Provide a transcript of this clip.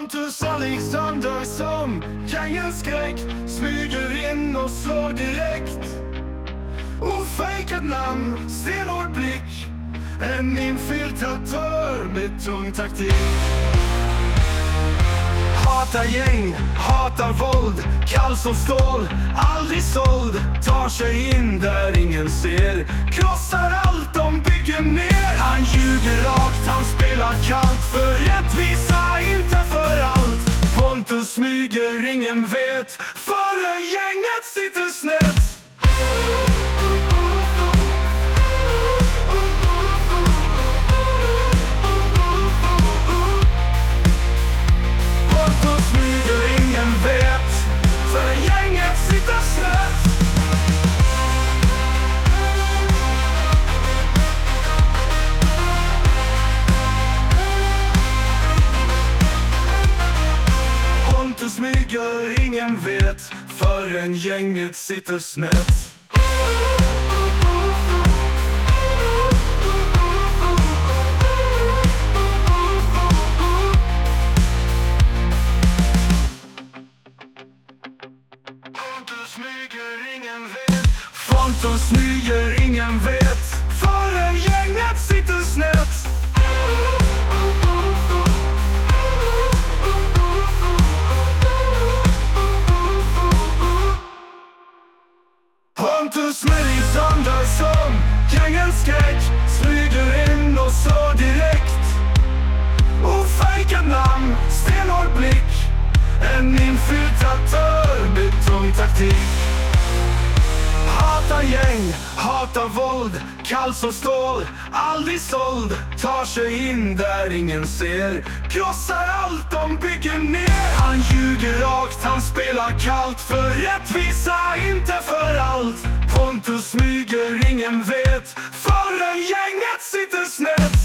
Pontus Alexander som gängens skräck Smyger in och slår direkt. Ofejkat namn, stenhård blick En infiltratör med tung taktik. Hatar gäng, hatar våld Kall som stål, aldrig såld. Tar sig in där ingen ser Krossar allt de bygger ner. Pontus ingen vet. Förrän gänget sitter smyger, ingen vet Förrän gänget sitter snett. Pontus smyger, ingen vet. Pontus smyger, ingen vet. Förrän gänget sitter snett. Pontus Melis som Gängens skräck Smyger in och så direkt. Ofejkat namn, stenhård blick En infiltratör med tung taktik gäng. Hatar våld, kall som stål. Aldrig såld, tar sig in där ingen ser. Krossar allt de bygger ner. Han ljuger rakt, han spelar kallt. För rättvisa, inte för allt. Pontus smyger, ingen vet. Förrän gänget sitter snett.